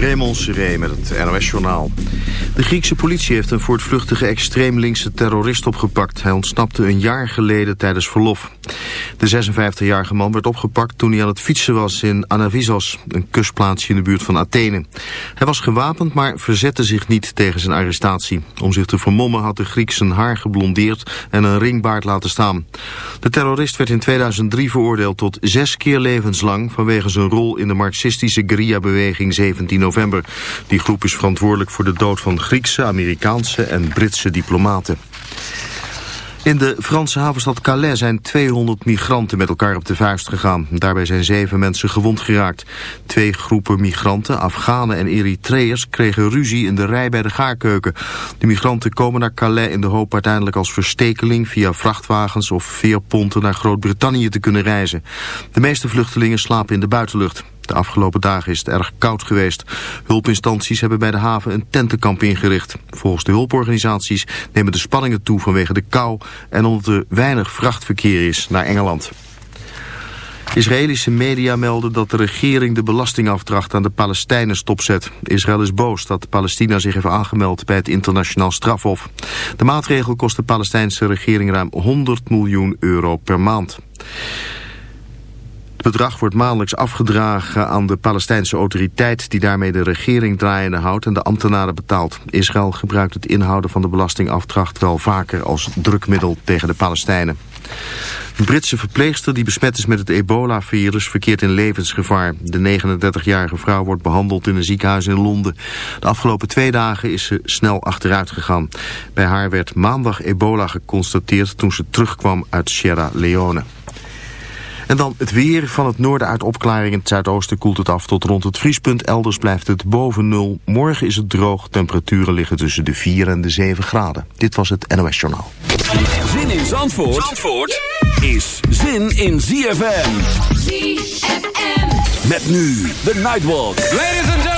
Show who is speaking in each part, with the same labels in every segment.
Speaker 1: Raymond Seré met het NOS-journaal. De Griekse politie heeft een voortvluchtige extreem linkse terrorist opgepakt. Hij ontsnapte een jaar geleden tijdens verlof. De 56-jarige man werd opgepakt toen hij aan het fietsen was in Anavisos, een kustplaatsje in de buurt van Athene. Hij was gewapend, maar verzette zich niet tegen zijn arrestatie. Om zich te vermommen had de Griek zijn haar geblondeerd en een ringbaard laten staan. De terrorist werd in 2003 veroordeeld tot zes keer levenslang vanwege zijn rol in de marxistische guerrilla-beweging 17 november. Die groep is verantwoordelijk voor de dood van Griekse, Amerikaanse en Britse diplomaten. In de Franse havenstad Calais zijn 200 migranten met elkaar op de vuist gegaan. Daarbij zijn zeven mensen gewond geraakt. Twee groepen migranten, Afghanen en Eritreërs, kregen ruzie in de rij bij de gaarkeuken. De migranten komen naar Calais in de hoop uiteindelijk als verstekeling via vrachtwagens of veerponten naar Groot-Brittannië te kunnen reizen. De meeste vluchtelingen slapen in de buitenlucht. De afgelopen dagen is het erg koud geweest. Hulpinstanties hebben bij de haven een tentenkamp ingericht. Volgens de hulporganisaties nemen de spanningen toe vanwege de kou... en omdat er weinig vrachtverkeer is naar Engeland. Israëlische media melden dat de regering de belastingafdracht aan de Palestijnen stopzet. Israël is boos dat Palestina zich heeft aangemeld bij het internationaal strafhof. De maatregel kost de Palestijnse regering ruim 100 miljoen euro per maand. Bedrag wordt maandelijks afgedragen aan de Palestijnse autoriteit... die daarmee de regering draaiende houdt en de ambtenaren betaalt. Israël gebruikt het inhouden van de belastingafdracht wel vaker als drukmiddel tegen de Palestijnen. Een Britse verpleegster die besmet is met het ebola-virus verkeert in levensgevaar. De 39-jarige vrouw wordt behandeld in een ziekenhuis in Londen. De afgelopen twee dagen is ze snel achteruit gegaan. Bij haar werd maandag ebola geconstateerd toen ze terugkwam uit Sierra Leone. En dan het weer van het noorden uit opklaring. In het zuidoosten koelt het af tot rond het vriespunt. Elders blijft het boven nul. Morgen is het droog. Temperaturen liggen tussen de 4 en de 7 graden. Dit was het NOS Journaal.
Speaker 2: Zin in Zandvoort, Zandvoort is zin in ZFM. ZFM. Met nu de Nightwalk.
Speaker 3: Ladies and gentlemen.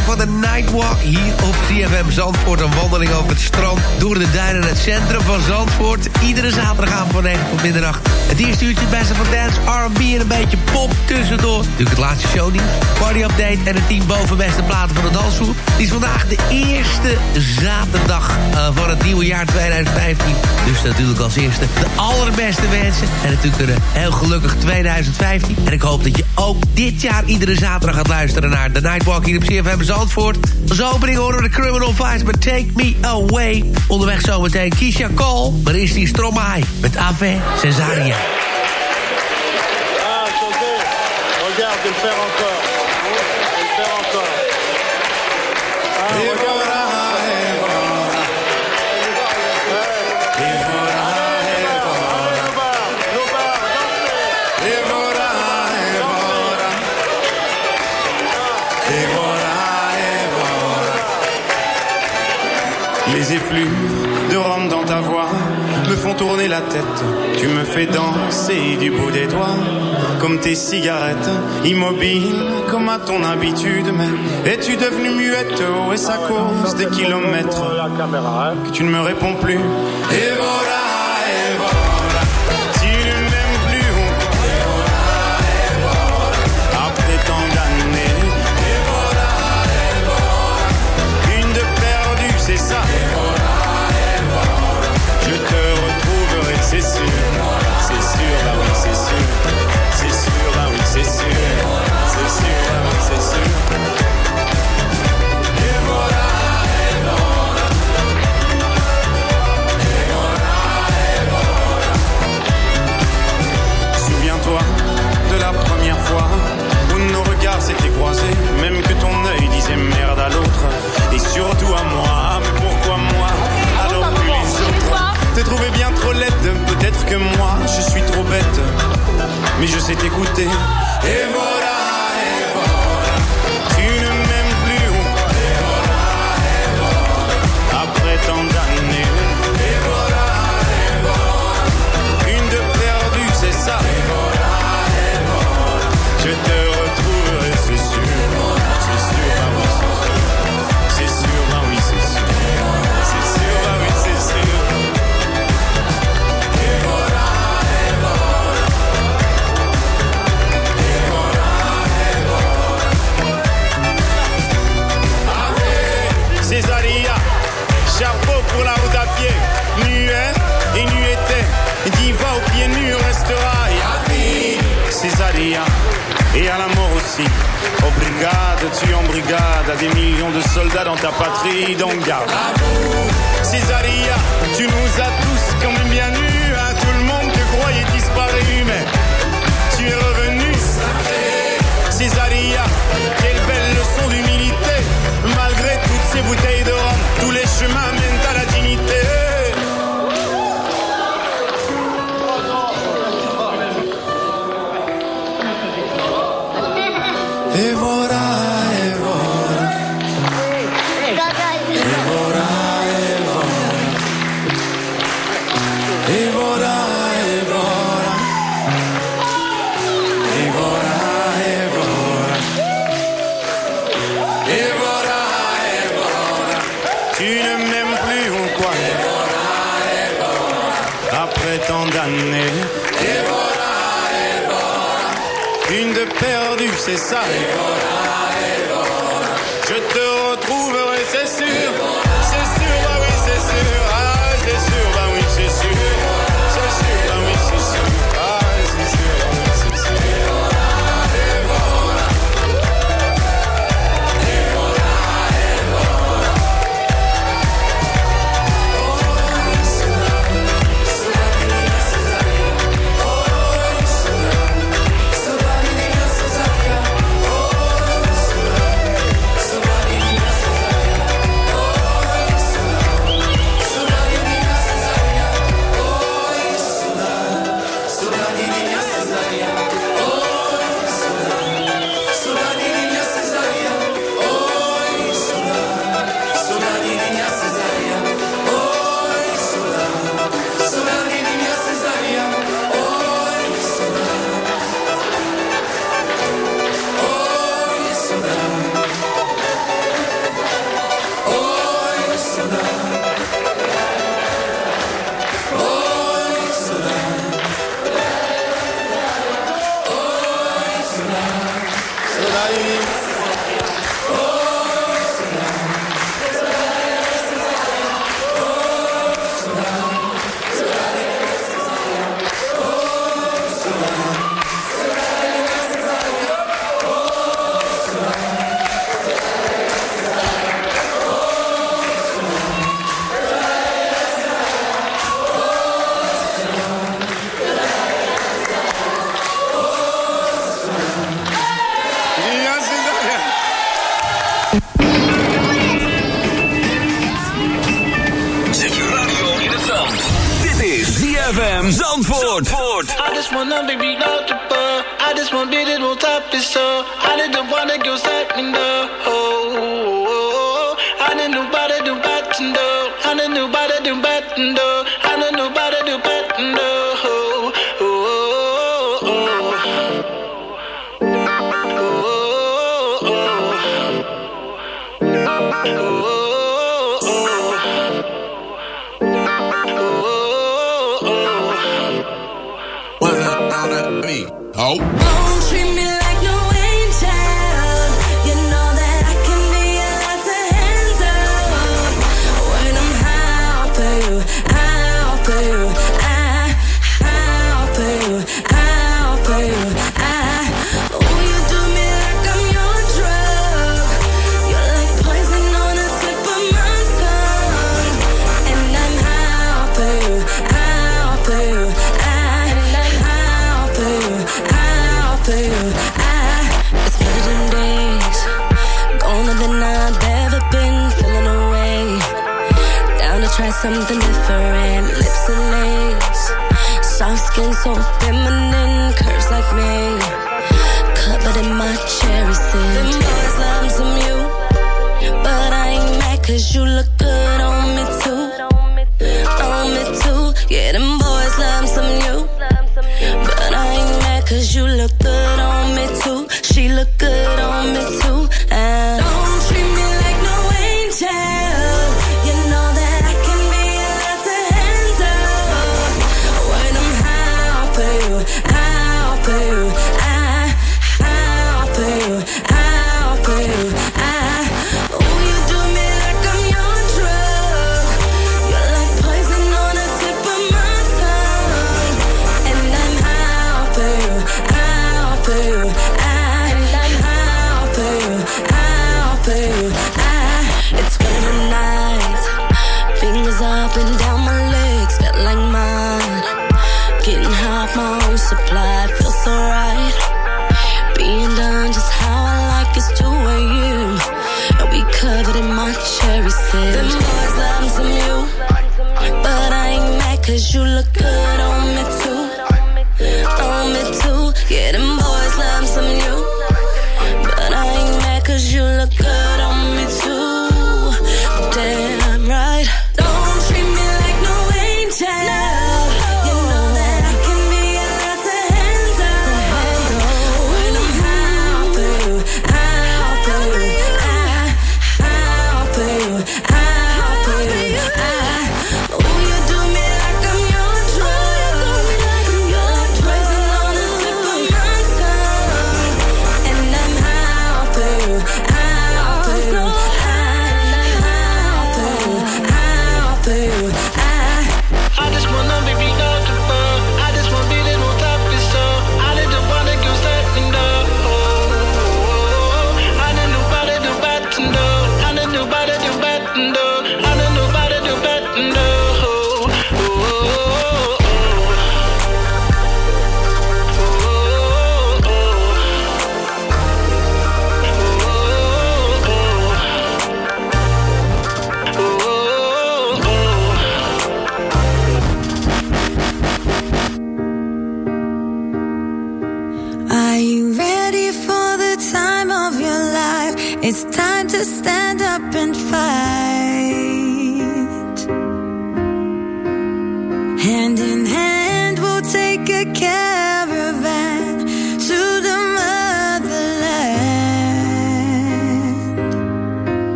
Speaker 4: Van de Nightwalk... hier op CFM Zandvoort. Een wandeling over het strand, door de duinen en het centrum van Zandvoort. Iedere zaterdagavond van 9 tot middernacht. Het eerste uurtje het beste van dance, R&B en een beetje pop tussendoor. Natuurlijk het laatste shownieuws, party-update... en de 10 bovenbeste platen van de dansvoer. Het is vandaag de eerste zaterdag uh, van het nieuwe jaar 2015. Dus natuurlijk als eerste de allerbeste wensen. En natuurlijk een heel gelukkig 2015. En ik hoop dat je ook dit jaar iedere zaterdag gaat luisteren naar The Nightwalk hier op CFM Zandvoort. Als opening horen de Criminal Vice met Take Me Away. Onderweg zometeen Keisha Cole. Maar is die Stromae met Ave Cesaria.
Speaker 5: Ah, attendez. Regarde, le faire encore. Le faire encore. Ah, regarde.
Speaker 6: De rhum dans ta voix me font tourner la tête. Tu me fais danser du bout des doigts, comme tes cigarettes, immobile comme à ton habitude. Mais es-tu devenue muette? Ou est-ce à cause des kilomètres
Speaker 5: hein.
Speaker 6: que tu ne me réponds plus? Et voilà, c'est ça. something
Speaker 2: we not to
Speaker 7: I just want beat won't stop of so I didn't wanna go
Speaker 8: side. slam some you. But I ain't mad cause you look good on me too. She look good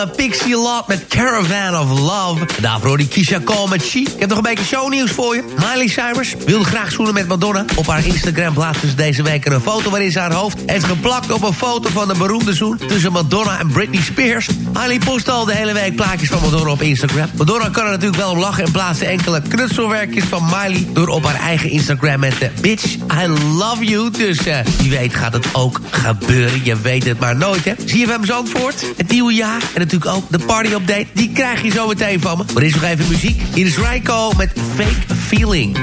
Speaker 4: eh, Pixie Lott met Caravan of Love. En daarvoor die Kisha Cole met She. Ik heb nog een beetje shownieuws voor je. Miley Cyrus wilde graag zoenen met Madonna. Op haar Instagram plaatste ze deze week een foto waarin ze haar hoofd heeft geplakt op een foto van een beroemde zoen tussen Madonna en Britney Spears. Miley post al de hele week plaatjes van Madonna op Instagram. Madonna kan er natuurlijk wel om lachen en plaatste enkele knutselwerkjes van Miley door op haar eigen Instagram met de Bitch, I love you. Dus eh, wie weet gaat het ook gebeuren. Je weet het maar nooit, hè. Zie je hem Zandvoort, het nieuwe jaar en natuurlijk ook de party update. Die krijg je zo meteen van me. Maar eerst nog even muziek. Hier is Ryko met Fake Feeling.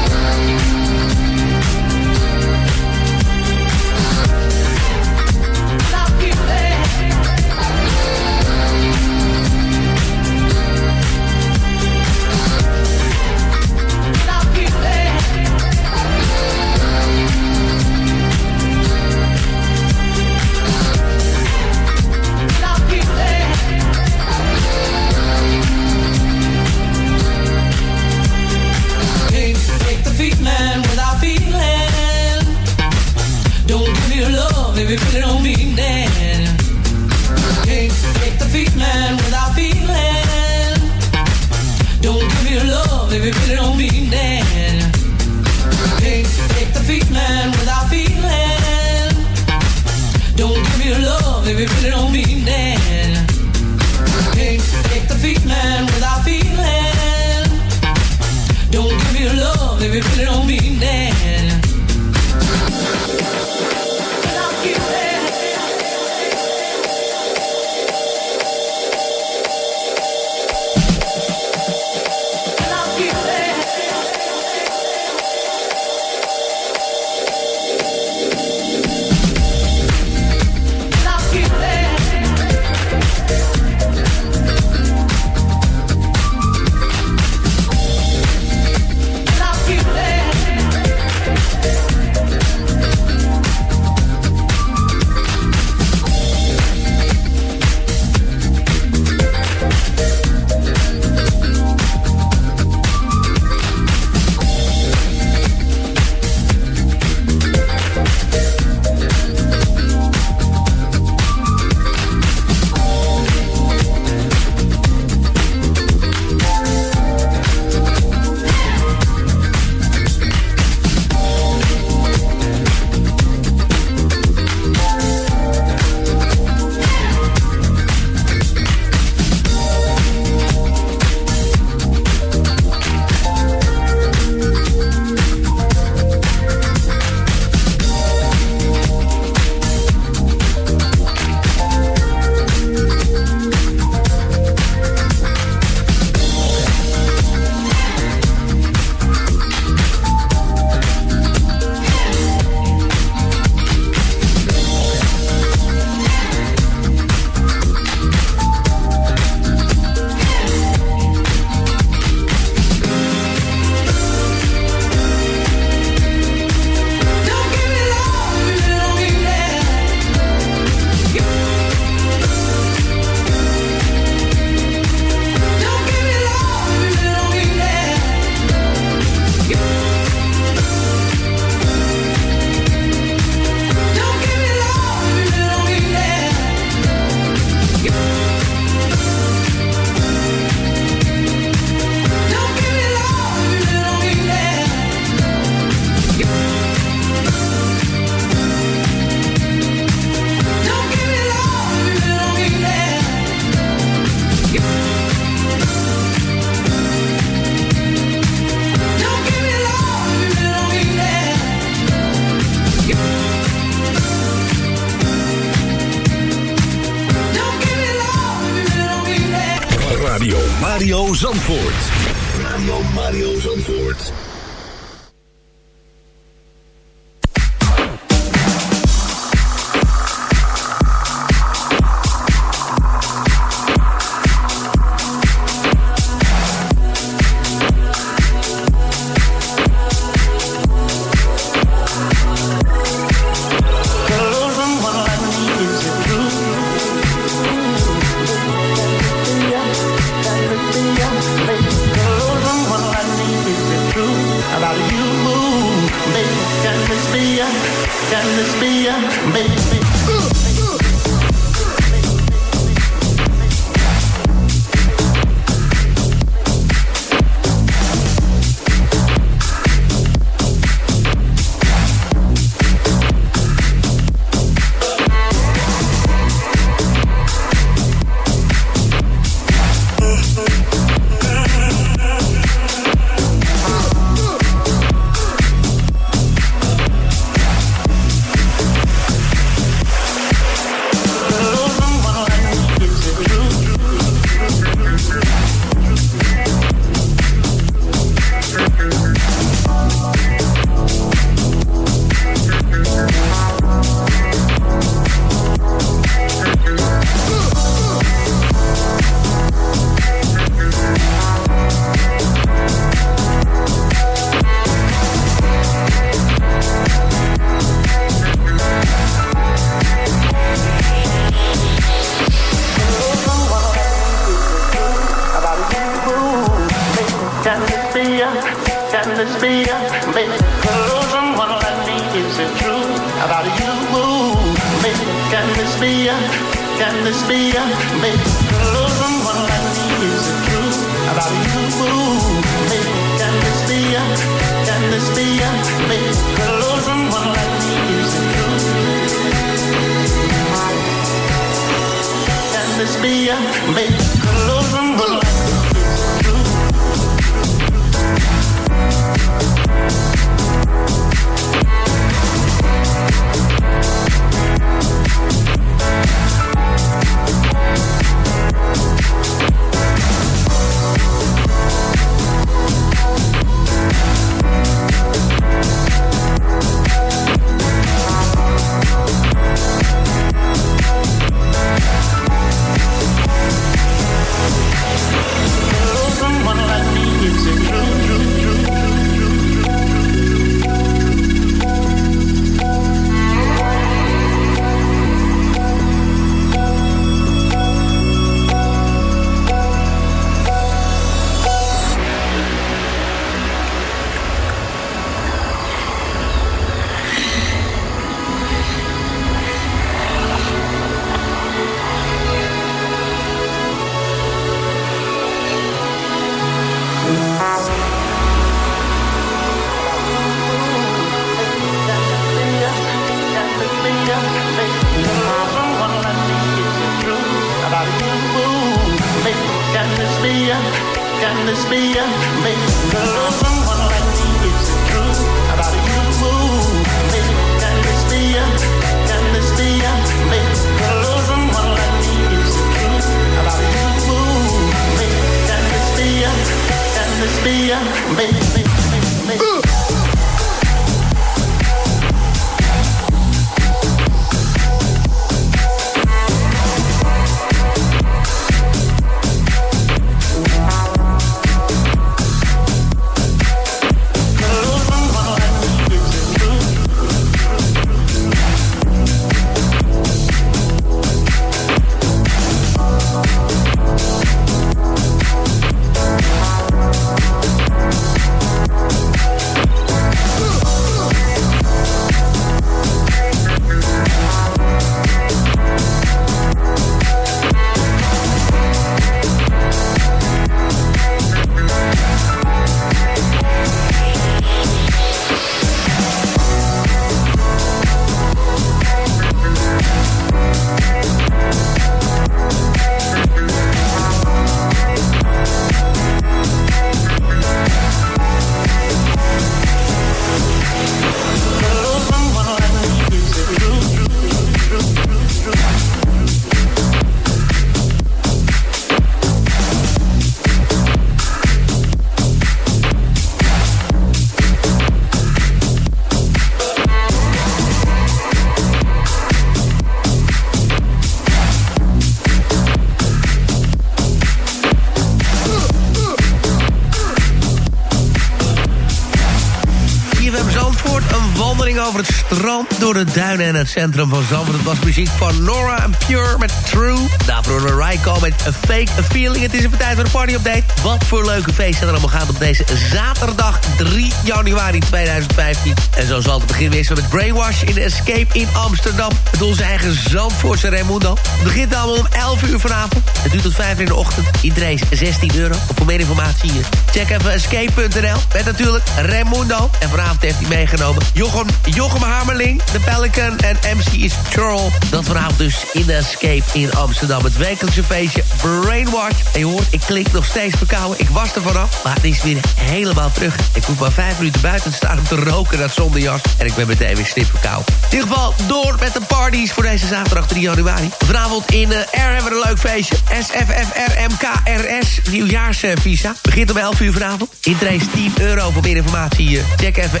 Speaker 4: En het centrum van Zandvoort. Het was muziek van Nora en Pure met True. Daarvoor een Ryko met A Fake A Feeling. Het is even tijd voor de party-update. Wat voor leuke feesten er allemaal gaat op deze zaterdag 3 januari 2015. En zo zal het begin wezen met Brainwash in Escape in Amsterdam. Met onze eigen Zandvoortse Raimundo. Het begint allemaal om 11 uur vanavond. Het duurt tot 5 in de ochtend. Iedereen 16 euro. Voor meer informatie hier. Check even escape.nl. Met natuurlijk Raimundo. En vanavond heeft hij meegenomen Jochem, Jochem Hamerling, de Pelican en MC is Churl. Dat vanavond dus in Escape in Amsterdam. Het wekelijkse feestje Brainwash. En je hoort, ik klink nog steeds verkouden. Ik was er vanaf, maar het is weer helemaal terug. Ik hoef maar vijf minuten buiten te staan om te roken naar zonder jas. En ik ben meteen weer snip verkouden. In ieder geval door met de parties voor deze zaterdag 3 januari. Vanavond in uh, R hebben we een leuk feestje. SFFRMKRS nieuwjaarsvisa. Begint om 11 uur vanavond. Intree is 10 euro voor meer informatie. eh, Check even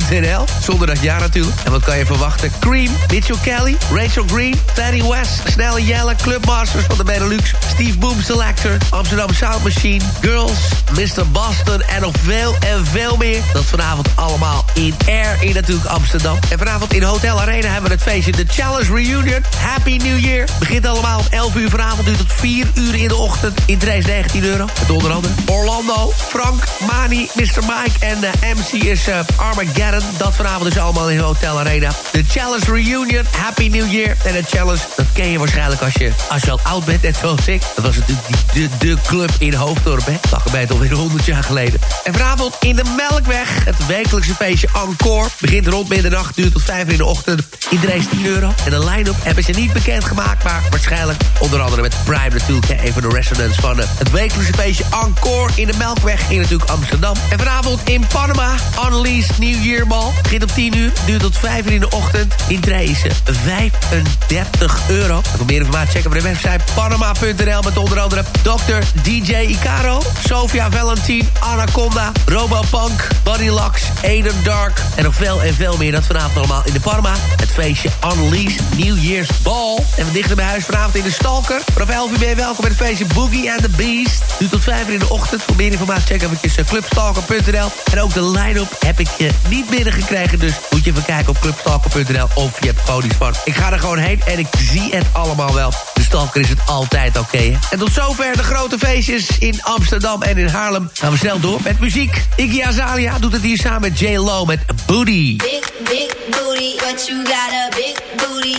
Speaker 4: sffrmkrs.nl. Zonder dat jaar natuurlijk. En wat kan je verwachten? Cream, Mitchell Kelly, Rachel Green, Fanny West, Snelle Jelle, Clubmasters van de Benelux, Steve Boom Selector, Amsterdam Sound Machine, Girls, Mr. Boston en nog veel en veel meer. Dat vanavond allemaal in Air in natuurlijk Amsterdam. En vanavond in Hotel Arena hebben we het feestje The Challenge Reunion. Happy New Year. Begint allemaal om 11 uur vanavond, duurt tot 4 uur in de ochtend. Intree is 19 euro. Met onder andere Orlando, Frank, Mani, Mr. Mike en uh, MC is eh, Armageddon. Dat vanavond is allemaal in Hotel Arena. De Challenge Reunion, Happy New Year. En de Challenge, dat ken je waarschijnlijk als je, als je al oud bent, net zoals ik. Dat was natuurlijk de, de club in Hoofddorp, hè. Lachen bij het alweer 100 jaar geleden. En vanavond in de Melkweg, het wekelijkse feestje Encore. Begint rond middernacht, duurt tot 5 uur in de ochtend. Iedereen is 10 euro. En de line-up hebben ze niet bekendgemaakt, maar waarschijnlijk onder andere met Prime natuurlijk. Hè, de residents van eh, het wekelijkse feestje Encore in de Melkweg in natuurlijk Amsterdam. En vanavond in Panama, Unleashed New Year Ball. Begint om 10 uur, duurt tot 5 uur in de ochtend. Intree is eh, 35 euro. Voor meer informatie checken we de website panama.nl met onder andere Dr. DJ Icaro, Sofia Valentin, Anaconda, Robopunk, Bodylocks, Aiden Dark en nog veel en veel meer. Dat vanavond allemaal in de Panama. Het feestje Unleashed New Year's Ball. En we dichten bij huis vanavond in de Stalker. Vanaf 11 uur ben je welkom bij het feestje Boogie and the Beast. Duurt tot 5 uur in de ochtend. Voor meer informatie check eh, clubstalker.nl. En ook de line-up heb ik je niet binnengekregen. Dus moet je even kijken op clubstalker.nl of je hebt gewoon iets van. Ik ga er gewoon heen en ik zie het allemaal wel. De Stalker is het altijd oké. en tot zover de grote feestjes in Amsterdam en in Haarlem. Gaan we snel door met muziek. Iggy Azalea doet het hier samen met J-Lo met Booty.
Speaker 9: Big, big booty, but you got a big booty.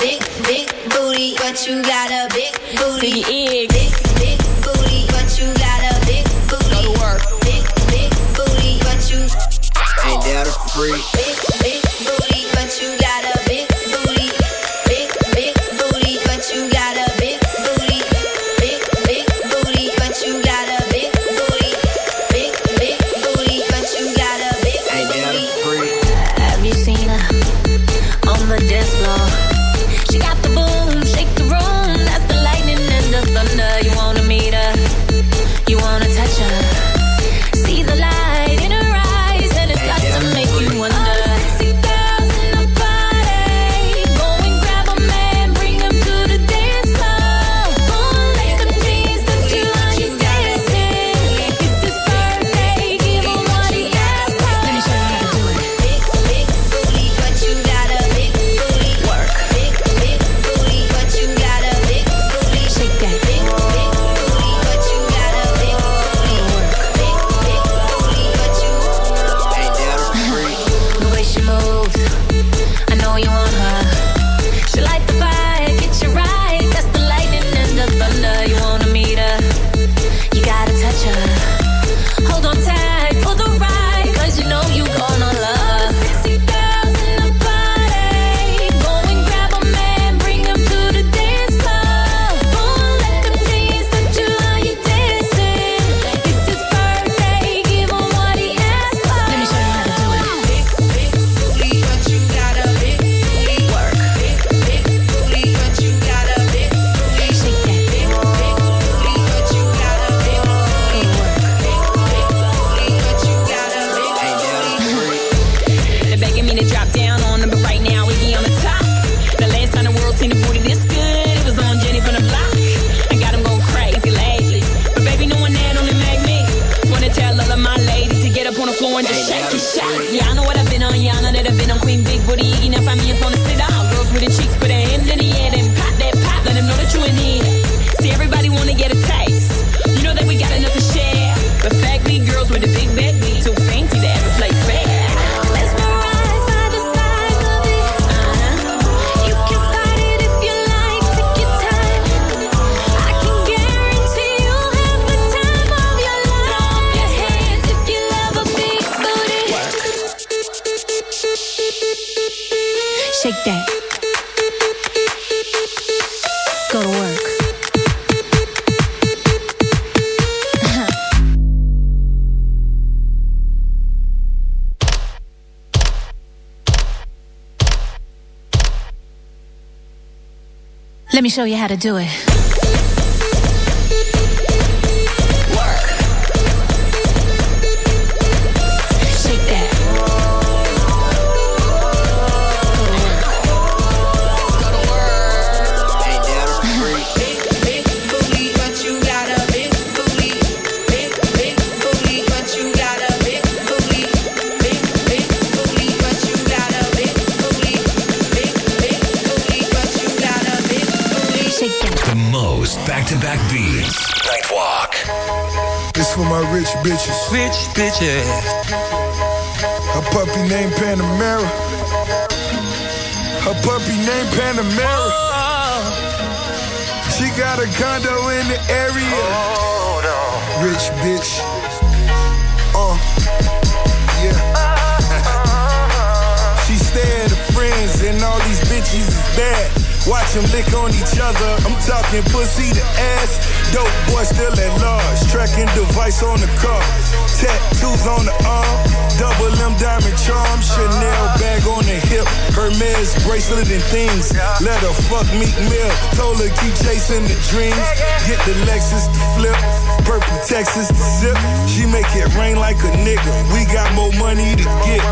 Speaker 9: Big, big booty, but you got a big booty. Big, big free. Show you how to do it.
Speaker 10: Bitches.
Speaker 11: Rich bitches.
Speaker 10: A puppy named Panamera. A puppy named Panamera. She got a condo in the area. Rich bitch. Uh, yeah. she stay at her friends and all these bitches is bad. Watch them lick on each other. I'm talking pussy to ass. Dope boy still at large. Tracking device on the car. Tattoos on the arm. Double M diamond charm. Chanel bag on the hip. Hermes bracelet and things. Let her fuck Meek Mill. Told her keep chasing the dreams. Get the Lexus to flip. Purple Texas to sip. She make it rain like a nigga. We got more money to get.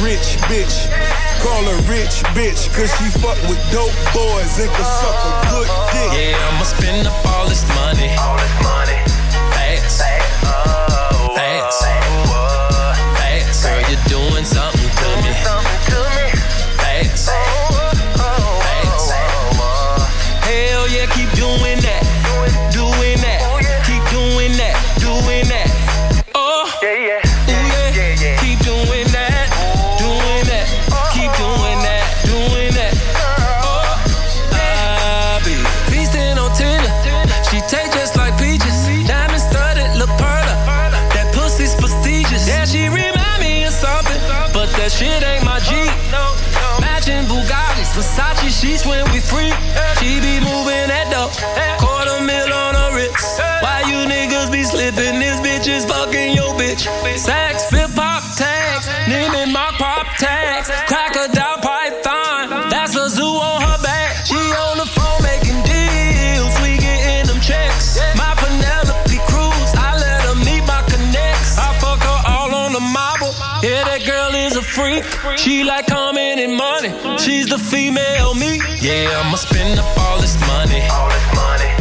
Speaker 10: Rich bitch. Call her rich bitch. Cause she fuck with dope boys and can suck a good dick.
Speaker 11: Yeah, I'ma spend up all this money. All this money. Fast. Fast. Fast. Girl, you're doing something to me. Fast. Fast. Oh, She like coming in money. She's the female me. Yeah, I'ma spend up all this money. All this money.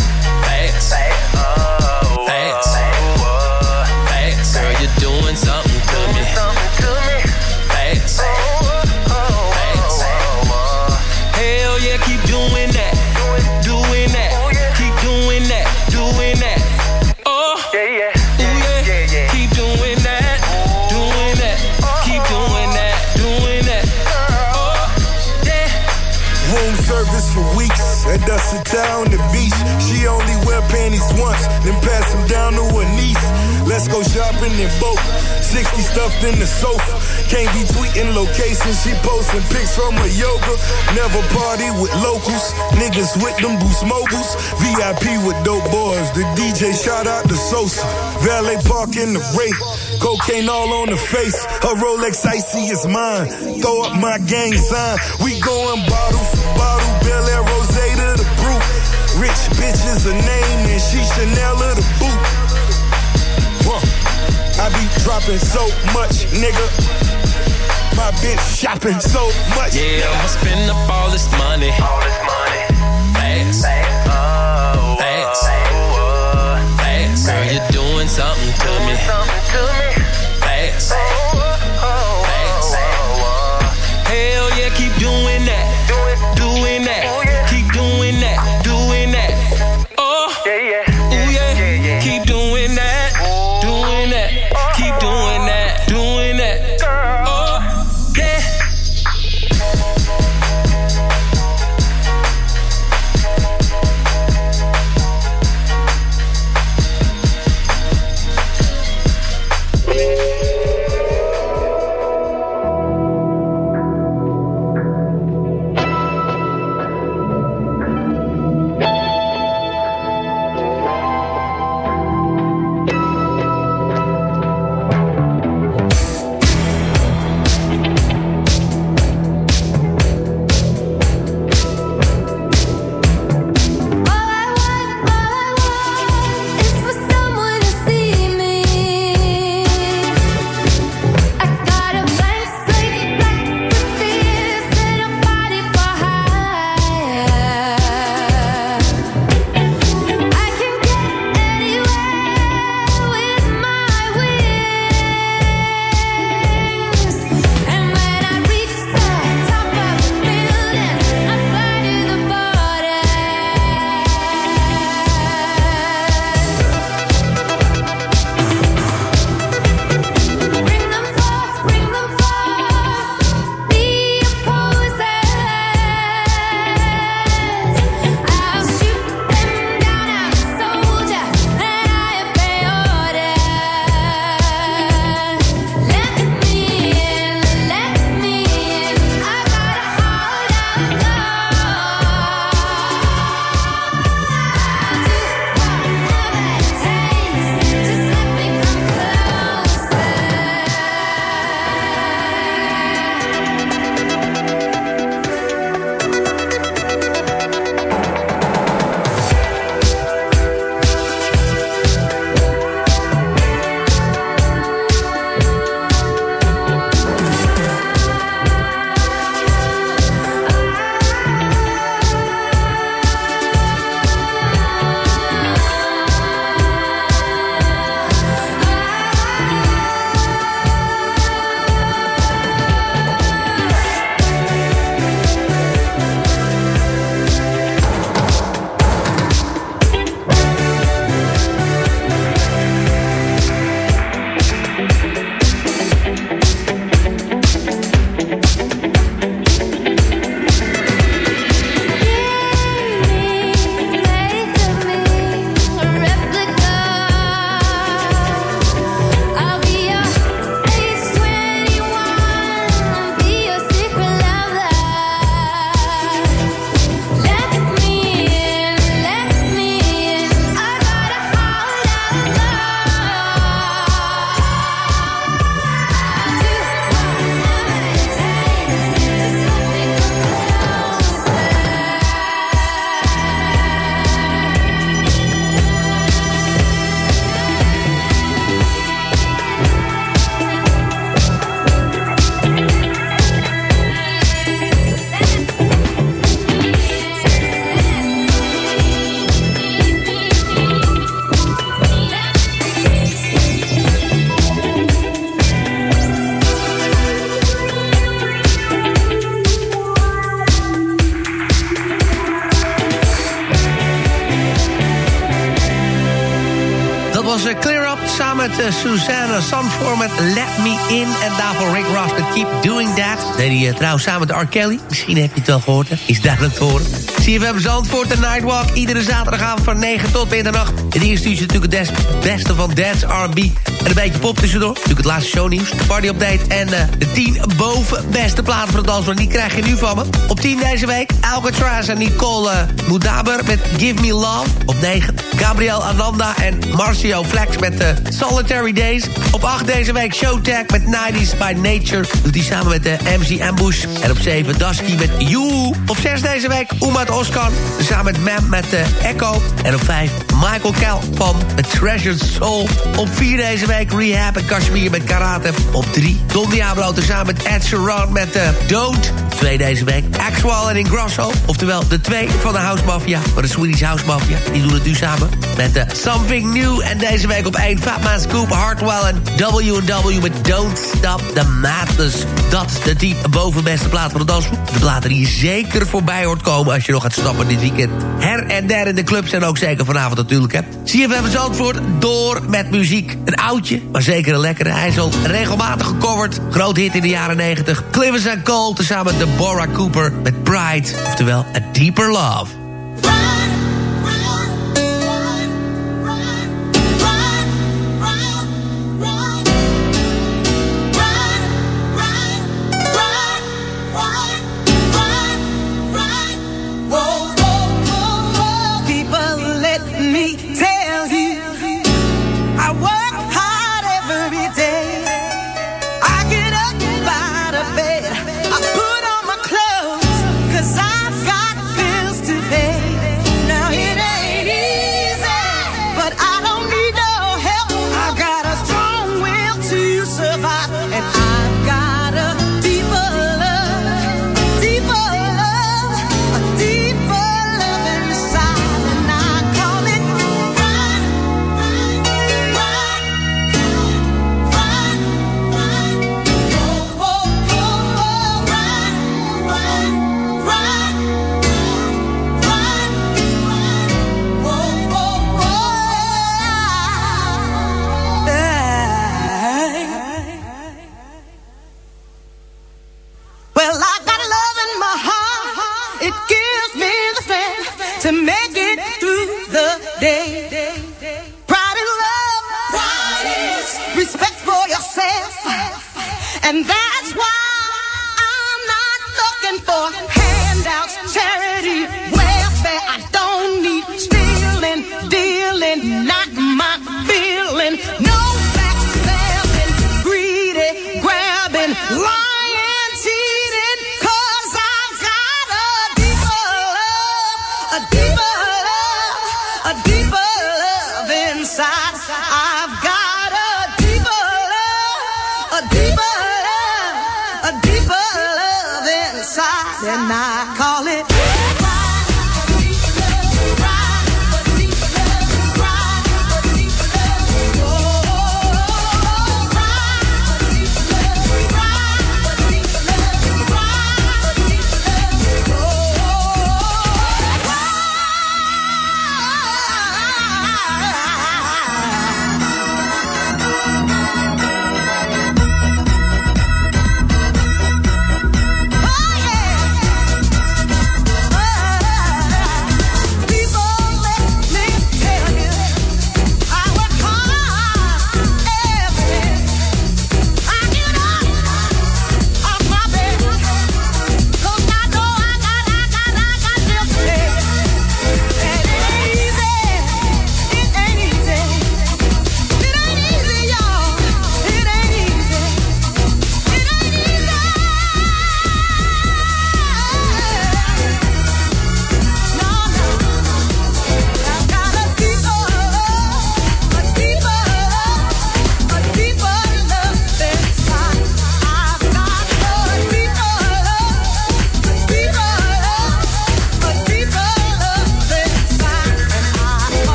Speaker 10: In 60 stuffed in the sofa. Can't be tweeting locations. She posting pics from her yoga. Never party with locals. Niggas with them boost mobiles. VIP with dope boys. The DJ shout out to Sosa. Valet park in the Wraith. Cocaine all on the face. Her Rolex icy is mine. Throw up my gang sign. We going bottle for bottle. Bel Air Rose to the brute. Rich bitch is a name and she Chanel of the boot. Huh. I be dropping so much, nigga. My bitch shopping so much.
Speaker 11: Yeah, I'ma spend up all this money. All this money. Fast. Oh, Fast. Oh, oh. Fast. Girl, you're doing something to me. Fast. Fast.
Speaker 12: Trouwens samen met R. Kelly. Misschien heb je het wel gehoord, hè? Is duidelijk te horen. CFM Zandvoort, de Nightwalk. Iedere zaterdagavond van 9 tot middernacht. Het eerste uurtje natuurlijk het beste van dance, R&B en een beetje pop tussendoor. Natuurlijk het laatste shownieuws, de party update en uh, de 10 boven beste platen voor het dansvloer. Die krijg je nu van me. Op 10 deze week Alcatraz en Nicole uh, Mudaber met Give Me Love. Op 9 Gabriel Ananda en Marcio Flex met uh, Solitary Days. Op 8 deze week Showtag met 90s by Nature. Doet hij samen met de MC En op 7 Dusky met You. Op 6 deze week Umad Oscar. Samen met Mam met uh, Echo. En op 5 Michael Cal van The Treasured Soul. Op 4 deze week Rehab en Kashmir met Karate. Op 3 Don Diablo tezamen met Ed Sheeran met uh, Don't. 2 deze week Axwell en Ingrosso. Oftewel de twee van de House Mafia. Van de Swedish House Mafia. Die doen het nu samen met uh, Something New. En deze week op 1 Fatman Scoop, Hartwell en W&W met Don't Stop the Madness. Dat de 10 bovenbeste plaat van de dansgroep. De platen die je zeker voorbij hoort komen als je nog gaat stappen dit weekend. Her en der in de clubs en ook zeker vanavond natuurlijk. Hè. CFM Zandvoort door met muziek. Een oudje, maar zeker een lekkere. Hij is regelmatig gecoverd. Groot hit in de jaren 90. Clifford en Cole tezamen met Deborah Cooper met Pride. Oftewel A Deeper Love.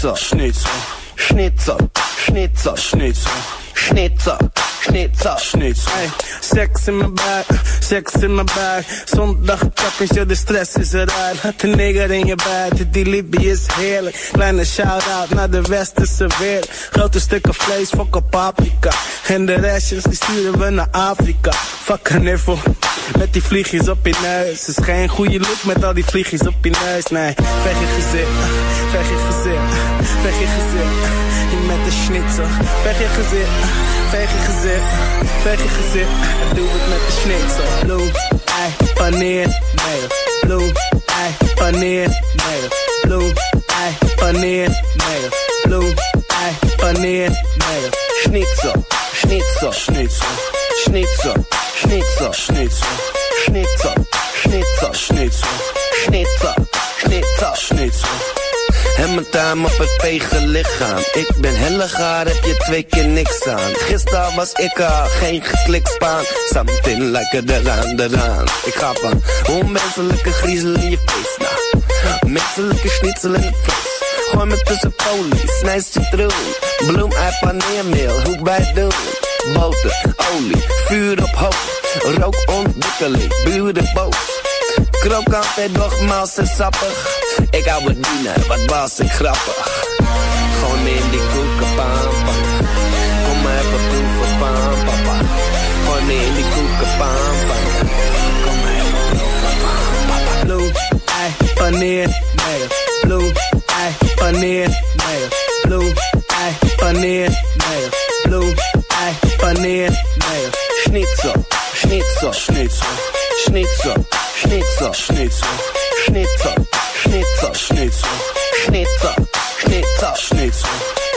Speaker 13: Schnitzer, Schnitzer, Schnitzer, Schnitzer, Schnitzer, Schnitzer, Schnitzer, Schnitzer. Hey, seks in mijn buik, seks in mijn buik. Zondag is je de stress is eruit. Laat de nigger in je buiten, die liefde is heerlijk. Kleine shout-out naar de westerse wereld. Grote stukken vlees, fokken paprika. En de restjes, die sturen we naar Afrika. Fuck een niffel, met die vliegjes op je neus. Is geen goede look met al die vliegjes op je neus. Nee, weg je gezicht, weg je gezicht, weg je gezicht. Je met de schnitzel, weg je gezicht, weg je gezicht, weg je gezicht. sip. I do with nothing schnick, so blue, I, funny nail. Blue, I, funny nail. Blue, I,
Speaker 14: funny nail. Tuin op het vege lichaam. Ik ben hellegaar, heb je twee keer niks aan. Gisteren was ik er, geen geklikspaan. Something like eraan, eraan. Ik ga van onmenselijke griezel in je face naar. Menselijke schnitzel in het vlees. Gooi me tussen folie, snij citroen. Bloem uit paneermeel, hoe bij doen. Boter, olie, vuur op hoog. Rookontwikkeling, buren boos. Krokant en nogmaals en sappig. Ik hou het dienen, wat was ik grappig. Gewoon in die koekenpan, papa. Kom maar even proeven, pan, papa. Gewoon in die koekenpan, papa. Kom maar even proeven, pan, papa.
Speaker 13: Bloem, ei, paneer, mayo. Bloem, ei, paneer, mayo. Bloem, ei, paneer, mayo. Bloem, ei, paneer, mayo. Schnitzel, schnitzel, schnitzel. Schnitzel, schnitzel, schnitzel. Schnitzel, schnitzel, schnitzel. Schnitzel, schnitzel, schnitzel.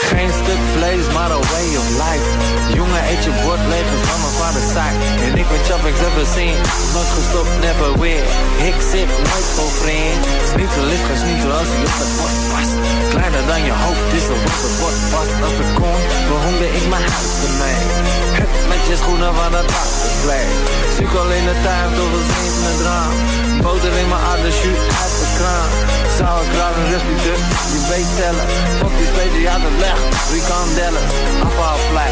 Speaker 15: Geen stuk vlees, maar a way of life. Jongen, eet je bord leeg is van mijn vader zaak. En ik ben choppings ever seen. Nooit gestopt, never weer. Ik zit nooit voor vriend. Snietel is geen snietel als hij op het bord past. Kleiner dan je hoofd is of op het bord past. Als ik kon, behoefde ik mijn huis. Hup, met je schoenen van het achtervlees. Zoek al in de tuin, toch wel eens mijn droom. Boter in mijn adem, shoot uit de kraan. Sauerkraut en rustig dus, je weet tellen. Fuck die spelen, ja dat leg, wie kan dellen. Afvalvlei,